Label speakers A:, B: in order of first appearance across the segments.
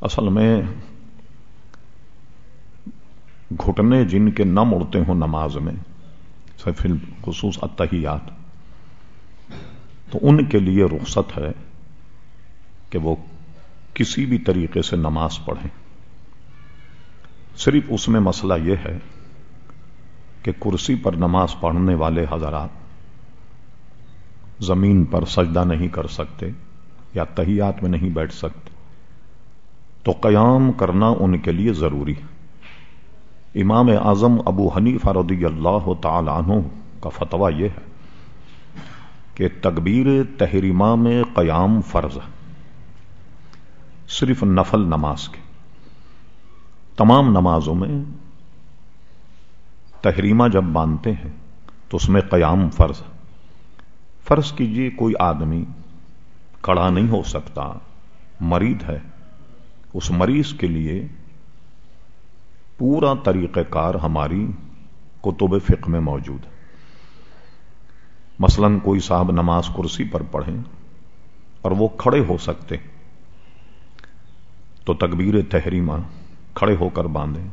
A: اصل میں گھٹنے جن کے نہ مڑتے ہوں نماز میں فی خصوص اتحیات تو ان کے لیے رخصت ہے کہ وہ کسی بھی طریقے سے نماز پڑھیں۔ صرف اس میں مسئلہ یہ ہے کہ کرسی پر نماز پڑھنے والے حضرات زمین پر سجدہ نہیں کر سکتے یا تحیات میں نہیں بیٹھ سکتے۔ تو قیام کرنا ان کے لیے ضروری ہے۔ امام اعظم ابو حنیف رضی اللہ تعالی عنہ کا فتویٰ یہ ہے کہ تکبیر تحریمہ میں قیام فرض ہے۔ صرف نفل نماز کے۔ تمام نمازوں میں تحریمہ جب باندھتے ہیں تو اس میں قیام فرض ہے۔ فرض کیجیے کوئی آدمی کڑا نہیں ہو سکتا مریض ہے۔ اس مریض کے لیے پورا طریقہ کار ہماری کتب فقہ میں موجود ہے۔ مثلا کوئی صاحب نماز کرسی پر پڑھیں اور وہ کھڑے ہو سکتے تو تکبیر تحریمہ کھڑے ہو کر باندھیں،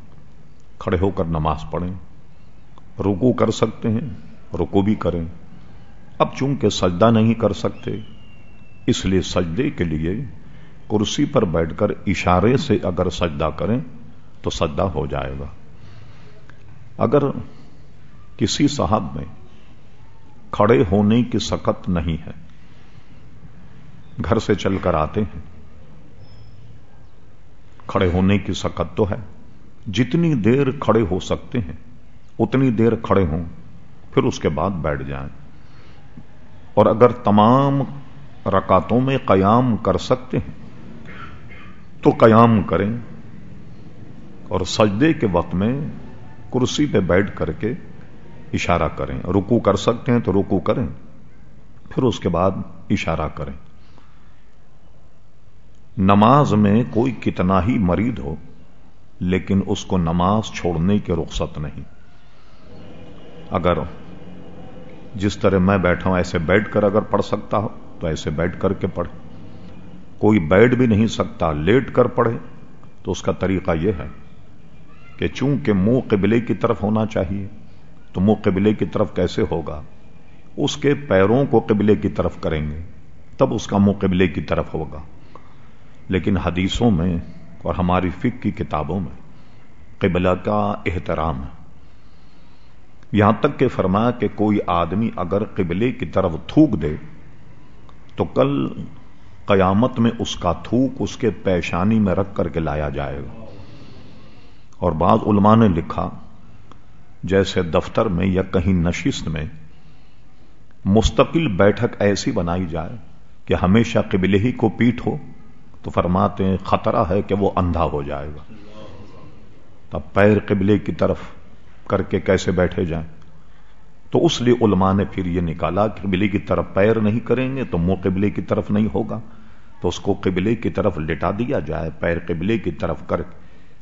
A: کھڑے ہو کر نماز پڑھیں رکو کر سکتے ہیں رکو بھی کریں۔ اب چونکہ سجدہ نہیں کر سکتے، اس لیے سجدے کے لیے کرسی پر بیٹھ کر اشارے سے اگر سجدہ کریں تو سجدہ ہو جائے گا۔ اگر کسی صاحب میں کھڑے ہونے کی سکت نہیں ہے، گھر سے چل کر آتے ہیں، کھڑے ہونے کی سکت تو ہے۔ جتنی دیر کھڑے ہو سکتے ہیں، اتنی دیر کھڑے ہوں، پھر اس کے بعد بیٹھ جائیں۔ اور اگر تمام رکاتوں میں قیام کر سکتے ہیں تو قیام کریں اور سجدے کے وقت میں کرسی پہ بیٹھ کر کے اشارہ کریں۔ رکو کر سکتے ہیں تو رکو کریں، پھر اس کے بعد اشارہ کریں۔ نماز میں کوئی کتنا ہی مرید ہو، لیکن اس کو نماز چھوڑنے کی رخصت نہیں۔ اگر جس طرح میں بیٹھا ہوں، ایسے بیٹھ کر اگر پڑھ سکتا ہو تو ایسے بیٹھ کر کے پڑھے کوئی بیٹھ بھی نہیں سکتا، لیٹ کر پڑھے۔ تو اس کا طریقہ یہ ہے کہ چونکہ منہ قبلے کی طرف ہونا چاہیے، تو منہ قبلے کی طرف کیسے ہوگا؟ اس کے پیروں کو قبلے کی طرف کریں گے، تب اس کا منہ قبلے کی طرف ہوگا۔ لیکن حدیثوں میں اور ہماری فک کی کتابوں میں قبلہ کا احترام ہے۔ یہاں تک کہ فرمایا کہ کوئی آدمی اگر قبلے کی طرف تھوک دے، تو کل قیامت میں اس کا تھوک اس کے پیشانی میں رکھ کر کے لایا جائے گا۔ اور بعض علماء نے لکھا، جیسے دفتر میں یا کہیں نشست میں مستقل بیٹھک ایسی بنائی جائے کہ ہمیشہ قبلے ہی کو پیٹ ہو، تو فرماتے ہیں خطرہ ہے کہ وہ اندھا ہو جائے گا۔ تب پیر قبلے کی طرف کر کے کیسے بیٹھے جائیں؟ تو اس لیے علماء نے پھر یہ نکالا کہ قبلے کی طرف پیر نہیں کریں گے تو منہ قبلے کی طرف نہیں ہوگا۔ تو اس کو قبلے کی طرف لٹا دیا جائے، پیر قبلے کی طرف کر۔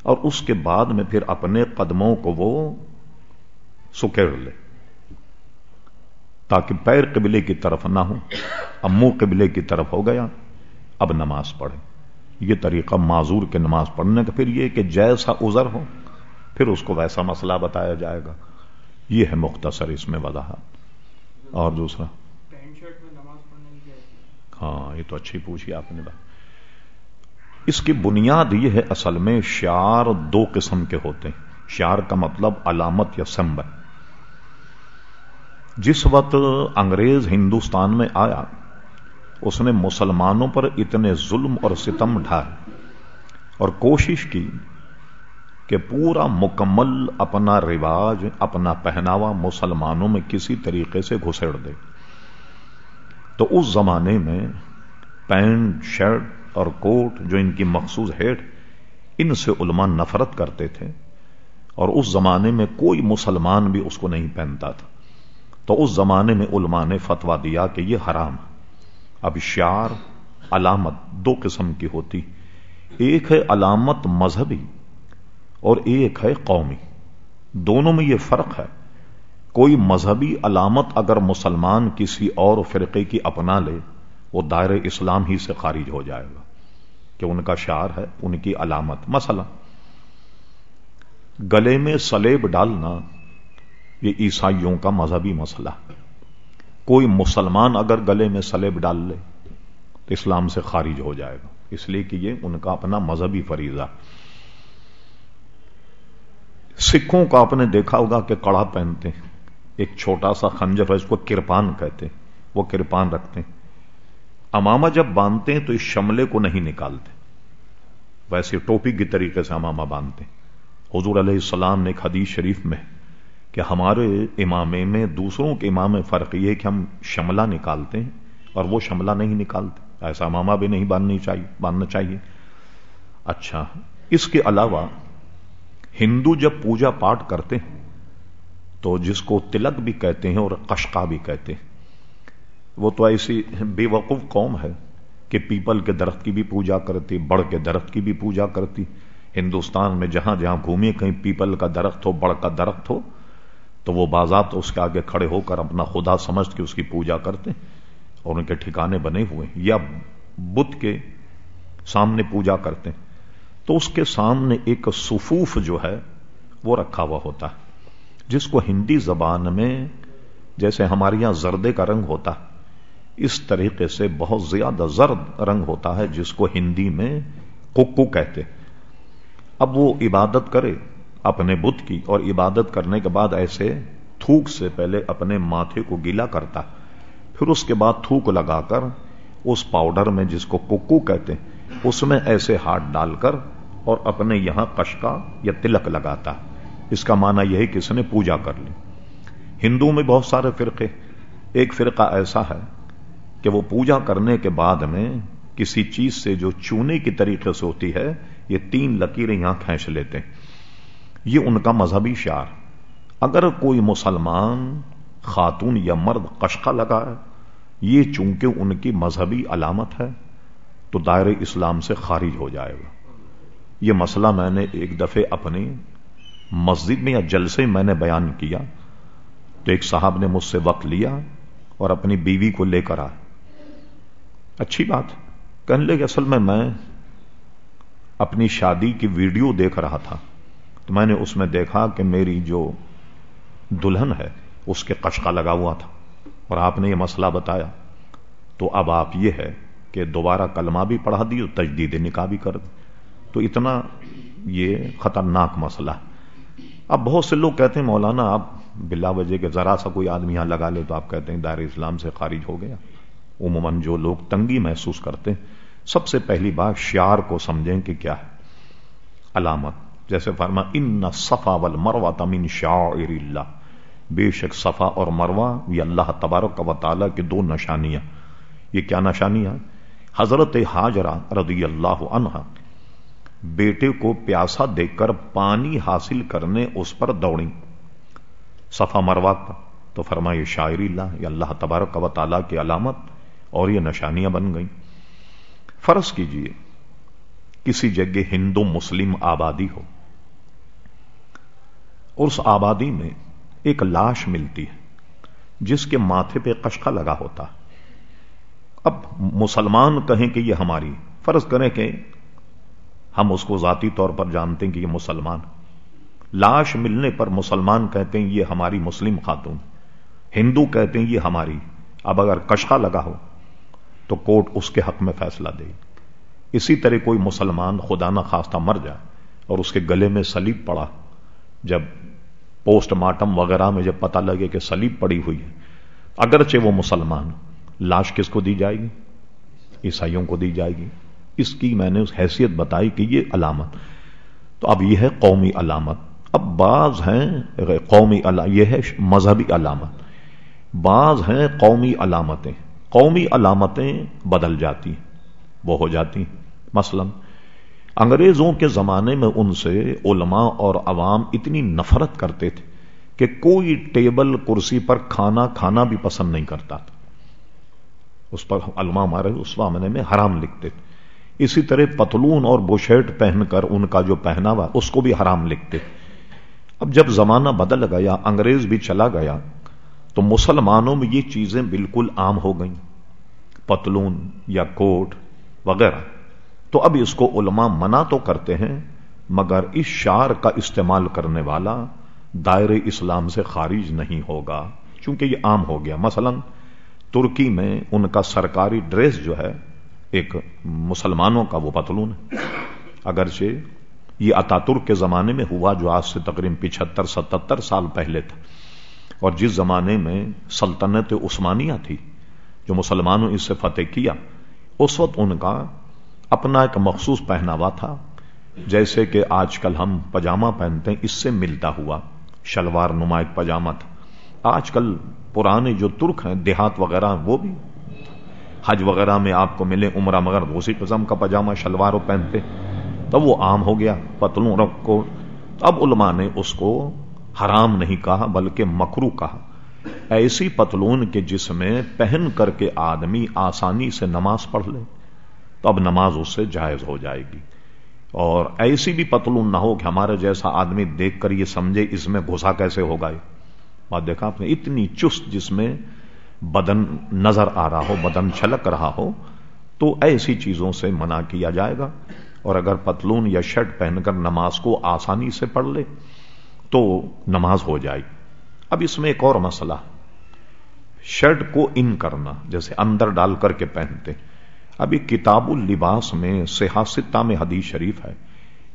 A: اور اس کے بعد میں پھر اپنے قدموں کو وہ سکیڑ لے۔ تاکہ پیر قبلے کی طرف نہ ہو اب منہ قبلے کی طرف ہو گیا۔ اب نماز پڑھے یہ طریقہ معذور کے نماز پڑھنے کا پھر یہ کہ جیسا ازر ہو، پھر اس کو ویسا مسئلہ بتایا جائے گا۔ یہ ہے مختصر اس میں وضاحت۔ اور دوسرا۔ ہاں یہ تو اچھی پوچھی آپ نے بات۔ اس کی بنیاد یہ ہے اصل میں شعار دو قسم کے ہوتے ہیں۔ شعار کا مطلب علامت یا سمبل۔ جس وقت انگریز ہندوستان میں آیا اس نے مسلمانوں پر اتنے ظلم اور ستم ڈھائے اور کوشش کی کہ پورا مکمل اپنا رواج، اپنا پہناوا مسلمانوں میں کسی طریقے سے گھسڑ دے۔ تو اس زمانے میں پینٹ، شرٹ اور کوٹ جو ان کی مخصوص ہیٹ، ان سے علماء نفرت کرتے تھے اور اس زمانے میں کوئی مسلمان بھی اس کو نہیں پہنتا تھا۔ تو اس زمانے میں علماء نے فتوا دیا کہ یہ حرام اب شعر علامت دو قسم کی ہوتی۔ ایک ہے علامت مذہبی اور ایک ہے قومی۔ دونوں میں یہ فرق ہے۔ کوئی مذہبی علامت اگر مسلمان کسی اور فرقے کی اپنا لے، وہ دائر اسلام ہی سے خارج ہو جائے گا کہ ان کا شعر ہے، ان کی علامت۔ مسئلہ گلے میں سلیب ڈالنا، یہ عیسائیوں کا مذہبی مسئلہ۔ کوئی مسلمان اگر گلے میں سلیب ڈال لے تو اسلام سے خارج ہو جائے گا۔ اس لیے کہ یہ ان کا اپنا مذہبی فریضہ سکھوں کا آپ نے دیکھا ہوگا کہ کڑا پہنتے ہیں۔ ایک چھوٹا سا خنجر ہے، اس کو کرپان کہتے ہیں۔ وہ کرپان رکھتے ہیں۔ اماما جب باندھتے ہیں تو اس شملے کو نہیں نکالتے۔ ویسے ٹوپی کی طریقے سے اماما باندھتے ہیں۔ حضور علیہ السلام نے ایک حدیث شریف میں کہ ہمارے امامے میں دوسروں کے امام میں فرق یہ کہ ہم شملہ نکالتے ہیں اور وہ شملہ نہیں نکالتے۔ ایسا اماما بھی نہیں باندھنی چاہیے باندھنا چاہیے۔ اچھا اس کے علاوہ ہندو جب پوجا پاٹ کرتے ہیں تو جس کو تلک بھی کہتے ہیں اور کشکا بھی کہتے ہیں، وہ تو ایسی بے وقوف قوم ہے کہ پیپل کے درخت کی بھی پوجا کرتی، بڑ کے درخت کی بھی پوجا کرتی۔ ہندوستان میں جہاں جہاں گھومے کہیں پیپل کا درخت ہو، بڑ کا درخت ہو، تو وہ بازاب اس کے آگے کھڑے ہو کر اپنا خدا سمجھ کے اس کی پوجا کرتے اور ان کے ٹھکانے بنے ہوئے یا بت کے سامنے پوجا کرتے ہیں۔ تو اس کے سامنے ایک سفوف جو ہے وہ رکھا ہوا ہوتا ہے، جس کو ہندی زبان میں جیسے ہمارے یہاں زردے کا رنگ ہوتا ہے، اس طریقے سے بہت زیادہ زرد رنگ ہوتا ہے، جس کو ہندی میں کوکو کہتے اب وہ عبادت کرے اپنے بت کی، اور عبادت کرنے کے بعد ایسے تھوک سے پہلے اپنے ماتھے کو گیلا کرتا، پھر اس کے بعد تھوک لگا کر اس پاؤڈر میں جس کو کوکو کہتے اس میں ایسے ہاتھ ڈال کر اور اپنے یہاں کشکا یا تلک لگاتا۔ اس کا معنی یہ ہے کہ اس نے پوجا کر لی۔ ہندو میں بہت سارے فرقے۔ ایک فرقہ ایسا ہے کہ وہ پوجا کرنے کے بعد میں کسی چیز سے جو چونے کی طریقے سے ہوتی ہے، یہ تین لکیریں یہاں کھینچ لیتے ہیں۔ یہ ان کا مذہبی شعر اگر کوئی مسلمان، خاتون یا مرد قشقہ لگا ہے یہ چونکہ ان کی مذہبی علامت ہے۔ تو دائر اسلام سے خارج ہو جائے گا۔ یہ مسئلہ میں نے ایک دفعے اپنی مسجد میں یا جلسے میں نے بیان کیا تو ایک صاحب نے مجھ سے وقت لیا اور اپنی بیوی کو لے کر آ اچھی بات، کہنے لگے اصل میں میں اپنی شادی کی ویڈیو دیکھ رہا تھا۔ تو میں نے اس میں دیکھا کہ میری جو دلہن ہے، اس کے قشقہ لگا ہوا تھا اور آپ نے یہ مسئلہ بتایا۔ تو اب آپ یہ ہے کہ دوبارہ کلمہ بھی پڑھا دی اور تجدید نکاح بھی کر دی۔ تو اتنا یہ خطرناک مسئلہ۔ اب بہت سے لوگ کہتے ہیں، مولانا، آپ بلا وجہ کے ذرا سا کوئی آدمی یہاں لگا لے تو آپ کہتے ہیں دائر اسلام سے خارج ہو گیا۔ عموماً جو لوگ تنگی محسوس کرتے ہیں، سب سے پہلی بات شعر کو سمجھیں کہ کیا ہے۔ علامت، جیسے فرما، ان صفا ول مروا تمین شاعر اللہ بے شک صفا اور مروا یہ اللہ تبارک و تعالیٰ کی دو نشانیاں۔ یہ کیا نشانیاں؟ حضرت حاجرہ رضی اللہ عنہ بیٹے کو پیاسا دیکھ کر پانی حاصل کرنے اس پر دوڑی صفا مروا کا تو فرما یہ شاعری اللہ یہ اللہ تبارک و تعالیٰ کی علامت اور یہ نشانیاں بن گئیں۔ فرض کیجیے، کسی جگہ ہندو مسلم آبادی ہو، اس آبادی میں ایک لاش ملتی ہے، جس کے ماتھے پہ قشقہ لگا ہوتا ہے۔ اب مسلمان کہیں کہ یہ ہماری فرض کریں کہ ہم اس کو ذاتی طور پر جانتے ہیں کہ یہ مسلمان۔ لاش ملنے پر مسلمان کہتے ہیں یہ ہماری مسلم خاتون۔ ہندو کہتے ہیں یہ ہماری۔ اب اگر کشکا لگا ہو تو کوٹ اس کے حق میں فیصلہ دے۔ اسی طرح کوئی مسلمان خدا نہ خواستہ مر جائے اور اس کے گلے میں سلیب پڑا، جب پوسٹ مارٹم وغیرہ میں جب پتہ لگے کہ سلیب پڑی ہوئی ہے، اگرچہ وہ مسلمان۔ لاش کس کو دی جائے گی؟ عیسائیوں کو دی جائے گی۔ اس کی میں نے اس حیثیت بتائی کہ یہ علامت۔ تو اب یہ ہے قومی علامت۔ اب بعض ہیں قومی یہ ہے مذہبی علامت۔ بعض ہیں قومی علامتیں۔ قومی علامتیں بدل جاتی، وہ ہو جاتی۔ مثلا، انگریزوں کے زمانے میں ان سے علماء اور عوام اتنی نفرت کرتے تھے کہ کوئی ٹیبل، کرسی پر کھانا کھانا بھی پسند نہیں کرتا تھا۔ اس پر علماء ہمارے اس معاملے میں حرام لکھتے تھے۔ اسی طرح پتلون اور بوشیٹ پہن کر ان کا جو پہناوا، اس کو بھی حرام لکھتے اب جب زمانہ بدل گیا، انگریز بھی چلا گیا، تو مسلمانوں میں یہ چیزیں بالکل عام ہو گئیں۔ پتلون یا کوٹ وغیرہ۔ تو اب اس کو علماء منع تو کرتے ہیں، مگر اس شعر کا استعمال کرنے والا دائر اسلام سے خارج نہیں ہوگا، چونکہ یہ عام ہو گیا۔ مثلا ترکی میں ان کا سرکاری ڈریس جو ہے، ایک مسلمانوں کا وہ پتلون ہے۔ اگرچہ یہ اتاترک کے زمانے میں ہوا جو آج سے تقریباً پچہتر، ستتر سال پہلے تھا۔ اور جس زمانے میں سلطنت عثمانیہ تھی، جو مسلمانوں اس سے فتح کیا، اس وقت ان کا اپنا ایک مخصوص پہناوا تھا، جیسے کہ آج کل ہم پجامہ پہنتے ہیں، اس سے ملتا ہوا شلوار نما ایک پاجامہ تھا۔ آج کل پرانے جو ترک ہیں، دیہات وغیرہ، وہ بھی۔ حج وغیرہ میں آپ کو ملے، عمرہ، مگر اسی قسم کا پاجامہ شلوار پہنتے، تب وہ عام ہو گیا، پتلوں رکھ کو اب علماء نے اس کو حرام نہیں کہا، بلکہ مکرو کہا۔ ایسی پتلون کے جس میں پہن کر کے آدمی آسانی سے نماز پڑھ لے تو اب نماز اس سے جائز ہو جائے گی۔ اور ایسی بھی پتلون نہ ہو کہ ہمارے جیسا آدمی دیکھ کر یہ سمجھے، اس میں گھسا کیسے ہوگا یہ؟ بات دیکھا آپ نے اتنی چست جس میں بدن نظر آ رہا ہو، بدن چھلک رہا ہو، تو ایسی چیزوں سے منع کیا جائے گا۔ اور اگر پتلون یا شرٹ پہن کر نماز کو آسانی سے پڑھ لے، تو نماز ہو جائے۔ اب اس میں ایک اور مسئلہ۔ شرٹ کو ان کرنا، جیسے اندر ڈال کر کے پہنتے۔ ابھی کتاب اللباس میں سیاستہ میں حدیث شریف ہے۔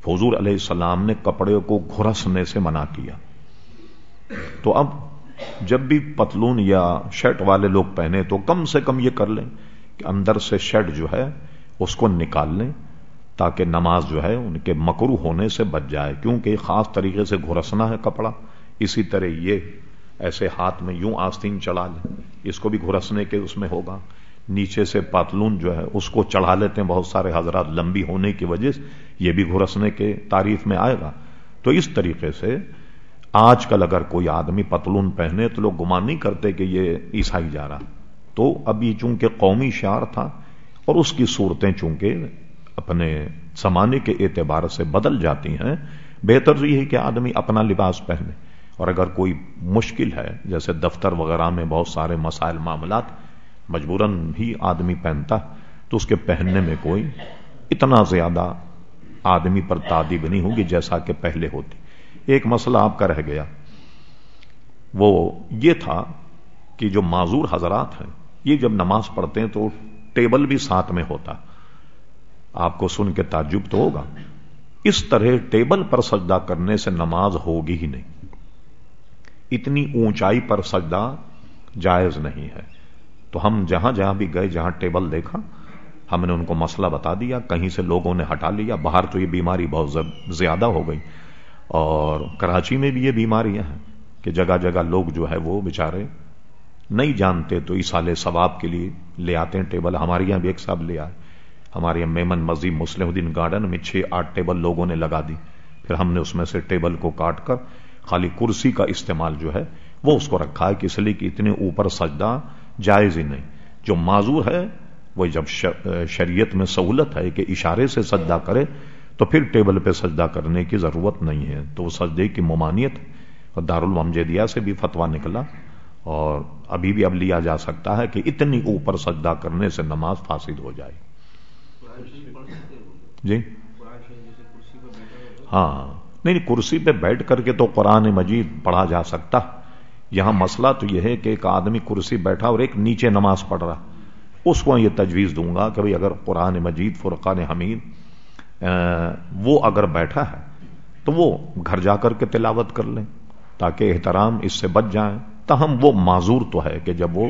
A: حضور علیہ السلام نے کپڑے کو گھرسنے سے منع کیا۔ تو اب جب بھی پتلون یا شرٹ والے لوگ پہنے تو کم سے کم یہ کر لیں کہ اندر سے شرٹ جو ہے اس کو نکال لیں تاکہ نماز جو ہے ان کے مکرو ہونے سے بچ جائے، کیونکہ خاص طریقے سے گھرسنا ہے کپڑا۔ اسی طرح یہ ایسے ہاتھ میں یوں آستین چڑھا لیں، اس کو بھی گھرسنے کے اس میں ہوگا۔ نیچے سے پاتلون جو ہے اس کو چڑھا لیتے ہیں بہت سارے حضرات، لمبی ہونے کی وجہ سے یہ بھی گھرسنے کے تعریف میں آئے گا۔ تو اس طریقے سے آج کل اگر کوئی آدمی پتلون پہنے تو لوگ گمان نہیں کرتے کہ یہ عیسائی جا رہا۔ تو ابھی چونکہ قومی شعر تھا اور اس کی صورتیں چونکہ اپنے زمانے کے اعتبار سے بدل جاتی ہیں، بہتر یہ ہے کہ آدمی اپنا لباس پہنے۔ اور اگر کوئی مشکل ہے، جیسے دفتر وغیرہ میں بہت سارے مسائل، معاملات، مجبوراً ہی آدمی پہنتا، تو اس کے پہننے میں کوئی اتنا زیادہ آدمی پر تعدیب نہیں ہوگی جیسا کہ پہلے ہوتی۔ ایک مسئلہ آپ کا رہ گیا۔ وہ یہ تھا کہ جو معذور حضرات ہیں، یہ جب نماز پڑھتے ہیں تو ٹیبل بھی ساتھ میں ہوتا۔ آپ کو سن کے تعجب تو ہوگا۔ اس طرح ٹیبل پر سجدہ کرنے سے نماز ہوگی ہی نہیں۔ اتنی اونچائی پر سجدہ جائز نہیں ہے۔ تو ہم جہاں جہاں بھی گئے، جہاں ٹیبل دیکھا، ہم نے ان کو مسئلہ بتا دیا۔ کہیں سے لوگوں نے ہٹا لیا۔ باہر تو یہ بیماری بہت زیادہ ہو گئی۔ اور کراچی میں بھی یہ بیماریاں ہیں کہ جگہ جگہ لوگ جو ہے وہ بےچارے نہیں جانتے تو اس سال ثواب کے لیے لے آتے ہیں ٹیبل۔ ہمارے یہاں بھی ایک صاحب لے آئے۔ ہمارے یہاں میمن مسجد مسلم الدین گارڈن میں چھ آٹھ ٹیبل لوگوں نے لگا دی۔ پھر ہم نے اس میں سے ٹیبل کو کاٹ کر خالی کرسی کا استعمال جو ہے وہ اس کو رکھا ہے کہ اس لیے کہ اتنے اوپر سجدہ جائز ہی نہیں۔ جو معذور ہے، وہ جب شریعت میں سہولت ہے کہ اشارے سے سجدہ کرے تو پھر ٹیبل پہ سجدہ کرنے کی ضرورت نہیں ہے۔ تو وہ سجدے کی ممانیت اور دارالمجدیہ سے بھی فتوا نکلا اور ابھی بھی اب لیا جا سکتا ہے کہ اتنی اوپر سجدہ کرنے سے نماز فاسد ہو جائے۔ جی؟ ہاں۔ نہیں کرسی پہ بیٹھ کر کے تو قرآن مجید پڑھا جا سکتا۔ یہاں مسئلہ تو یہ ہے کہ ایک آدمی کرسی بیٹھا اور ایک نیچے نماز پڑھ رہا۔ اس کو یہ تجویز دوں گا کہ اگر قرآن مجید، فرقان حمید وہ اگر بیٹھا ہے تو وہ گھر جا کر کے تلاوت کر لیں تاکہ احترام اس سے بچ جائیں تاہم وہ معذور تو ہے کہ جب وہ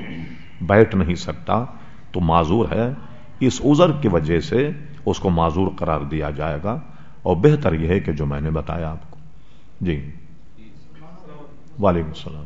A: بیٹھ نہیں سکتا تو معذور ہے۔ اس عذر کی وجہ سے اس کو معذور قرار دیا جائے گا۔ اور بہتر یہ ہے کہ جو میں نے بتایا آپ کو۔ جی۔ وعلیکم السلام۔